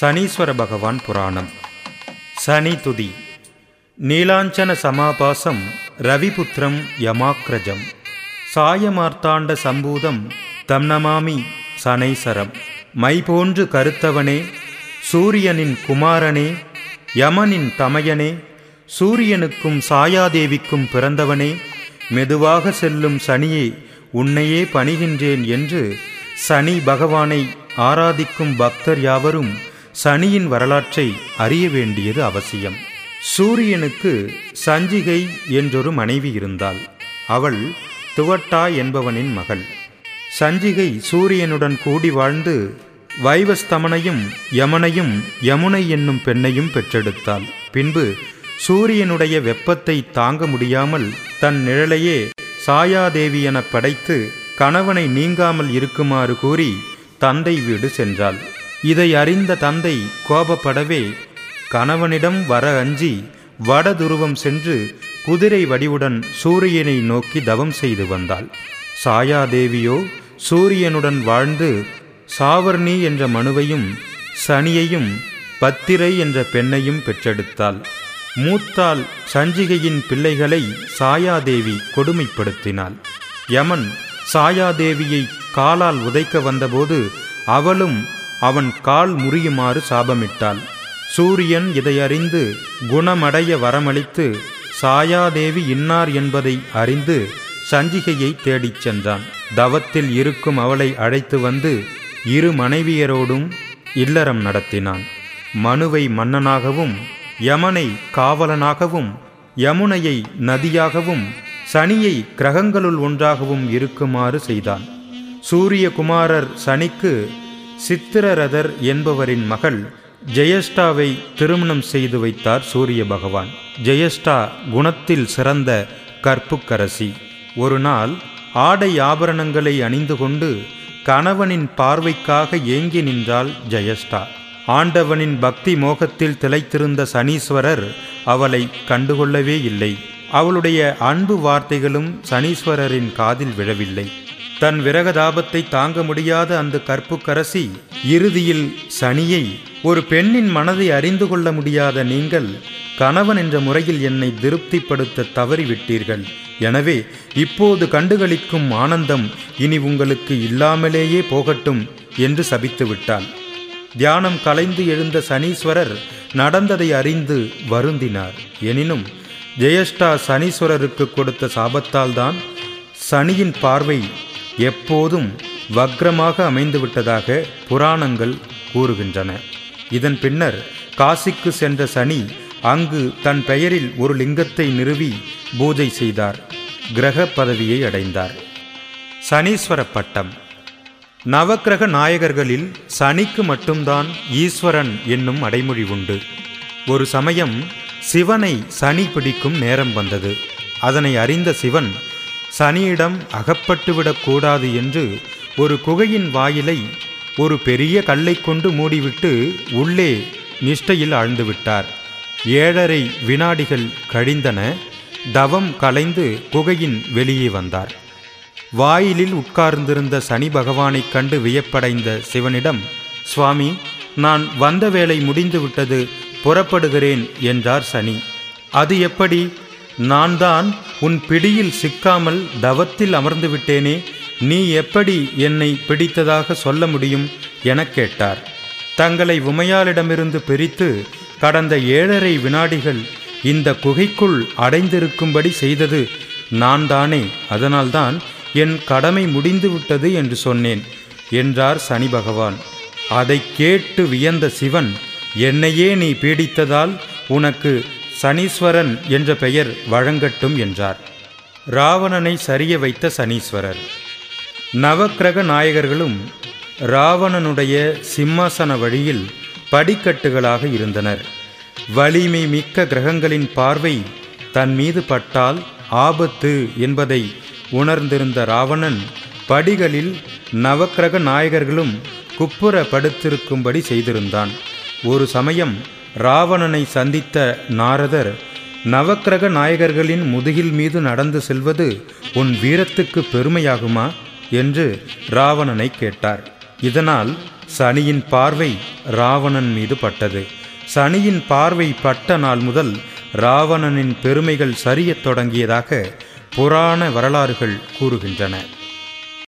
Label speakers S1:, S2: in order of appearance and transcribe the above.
S1: சனீஸ்வர பகவான் புராணம். சனி துதி. நீலாஞ்சன சமாபாசம் ரவிபுத்திரம் யமாக்ரஜம் சாயமார்த்தாண்ட சம்பூதம் தம்னமாமி சனைசரம். மை போன்று கருத்தவனே சூரியனின் குமாரனே யமனின் தமையனே சூரியனுக்கும் சாயாதேவிக்கும் பிறந்தவனே மெதுவாக செல்லும் சனியே உன்னையே பணிகின்றேன் என்று சனி பகவானை ஆராதிக்கும் பக்தர் யாவரும் சனியின் வரலாற்றை அறிய வேண்டியது அவசியம். சூரியனுக்கு சஞ்சிகை என்றொரு மனைவி இருந்தாள். அவள் துவட்டா என்பவனின் மகள். சஞ்சிகை சூரியனுடன் கூடி வாழ்ந்து வைவஸ்தமனையும் யமனையும் யமுனை என்னும் பெண்ணையும் பெற்றெடுத்தாள். பின்பு சூரியனுடைய வெப்பத்தை தாங்க முடியாமல் தன் நிழலையே சாயாதேவி என படைத்து கணவனை நீங்காமல் இருக்குமாறு கூறி தந்தை வீடு சென்றாள். இதை அறிந்த தந்தை கோபப்படவே கணவனிடம் வர அஞ்சி வடதுருவம் சென்று குதிரை வடிவுடன் சூரியனை நோக்கி தவம் செய்து வந்தாள். சாயாதேவியோ சூரியனுடன் வாழ்ந்து சாவர்ணி என்ற மனுவையும் சனியையும் பத்திரை என்ற பெண்ணையும் பெற்றெடுத்தாள். மூத்தாள் சஞ்சிகையின் பிள்ளைகளை சாயாதேவி கொடுமைப்படுத்தினாள். யமன் சாயாதேவியை காலால் உதைக்க வந்தபோது அவளும் அவன் கால் முறியுமாறு சாபமிட்டாள். சூரியன் இதையறிந்து குணமடைய வரமளித்து சாயாதேவி இன்னார் என்பதை அறிந்து சஞ்சிகையை தேடிச் சென்றான். தவத்தில் இருக்கும் அவளை அழைத்து வந்து இரு மனைவியரோடும் இல்லறம் நடத்தினான். மனுவை மன்னனாகவும் யமனை காவலனாகவும் யமுனையை நதியாகவும் சனியை கிரகங்களுள் ஒன்றாகவும் இருக்குமாறு செய்தான். சூரியகுமாரர் சனிக்கு சித்திரரதர் என்பவரின் மகள் ஜெயஷ்டாவை திருமணம் செய்து வைத்தார் சூரிய பகவான். ஜெயஷ்டா குணத்தில் சிறந்த கற்புக்கரசி. ஒரு நாள் ஆடை ஆபரணங்களை அணிந்து கொண்டு கணவனின் பார்வைக்காக ஏங்கி நின்றாள் ஜெயஷ்டா. ஆண்டவனின் பக்தி மோகத்தில் திளைத்திருந்த சனீஸ்வரர் அவளை கண்டுகொள்ளவே இல்லை. அவளுடைய அன்பு வார்த்தைகளும் சனீஸ்வரரின் காதில் விழவில்லை. தன் விரகதாபத்தை தாங்க முடியாத அந்த கற்புக்கரசி இறுதியில் சனியை ஒரு பெண்ணின் மனதை அறிந்து கொள்ள முடியாத நீங்கள் கணவன் என்ற முறையில் என்னை திருப்திப்படுத்த தவறிவிட்டீர்கள். எனவே இப்போது கண்டுகளிக்கும் ஆனந்தம் இனி உங்களுக்கு இல்லாமலேயே போகட்டும் என்று சபித்து விட்டாள் தியானம் கலைந்து எழுந்த சனீஸ்வரர் நடந்ததை அறிந்து வருந்தினார். எனினும் ஜெயஷ்டா சனீஸ்வரருக்கு கொடுத்த சாபத்தால்தான் சனியின் பார்வை எப்போதும் வக்ரமாக அமைந்துவிட்டதாக புராணங்கள் கூறுகின்றன. இதன் பின்னர் காசிக்கு சென்ற சனி அங்கு தன் பெயரில் ஒரு லிங்கத்தை நிறுவி பூஜை செய்தார் கிரக பதவியை அடைந்தார். சனீஸ்வர பட்டம். நவக்கிரக நாயகர்களில் சனிக்கு மட்டும்தான் ஈஸ்வரன் என்னும் அடைமொழி உண்டு. ஒரு சமயம் சிவனை சனி பிடிக்கும் நேரம் வந்தது. அதனை அறிந்த சிவன் சனியிடம் அகப்பட்டுவிடக் கூடாது என்று ஒரு குகையின் வாயிலை ஒரு பெரிய கல்லை கொண்டு மூடிவிட்டு உள்ளே நிஷ்டையில் ஆழ்ந்துவிட்டார். ஏழரை வினாடிகள் கழிந்தன தவம் கலைந்து குகையின் வெளியே வந்தார். வாயிலில் உட்கார்ந்திருந்த சனி பகவானைக் கண்டு வியப்படைந்த சிவனிடம் சுவாமி நான் வந்த வேலை முடிந்துவிட்டது புறப்படுகிறேன் என்றார் சனி. அது எப்படி? நான் தான் உன் பிடியில் சிக்காமல் தவத்தில் அமர்ந்து விட்டேனே நீ எப்படி என்னை பிடித்ததாக சொல்ல முடியும்? எனக் கேட்டார். தங்களை உமையாளிடமிருந்து பிரித்து கடந்த ஏழரை வினாடிகள் இந்த குகைக்குள் அடைந்திருக்கும்படி செய்தது நான் தானே அதனால்தான் என் கடமை முடிந்துவிட்டது என்று சொன்னேன் என்றார் சனி பகவான். அதை கேட்டு வியந்த சிவன் என்னையே நீ பீடித்ததால் உனக்கு சனீஸ்வரன் என்ற பெயர் வழங்கட்டும் என்றார். ராவணனை சரிய வைத்த சனீஸ்வரர். நவக்கிரக நாயகர்களும் ராவணனுடைய சிம்மாசன வழியில் படிக்கட்டுகளாக இருந்தனர். வலிமை மிக்க கிரகங்களின் பார்வை தன் மீது பட்டால் ஆபத்து என்பதை உணர்ந்திருந்த ராவணன் படிகளில் நவக்கிரக நாயகர்களும் குப்புற படுத்திருக்கும்படி செய்திருந்தான். ஒரு சமயம் ராவணனை சந்தித்த நாரதர் நவக்கிரக நாயகர்களின் முதுகில் மீது நடந்து செல்வது உன் வீரத்துக்கு பெருமையாகுமா? என்று ராவணனை கேட்டார். இதனால் சனியின் பார்வை ராவணன் மீது பட்டது. சனியின் பார்வை பட்ட நாள் முதல் ராவணனின் பெருமைகள் சரியத் தொடங்கியதாக புராண வரலாறுகள் கூறுகின்றன.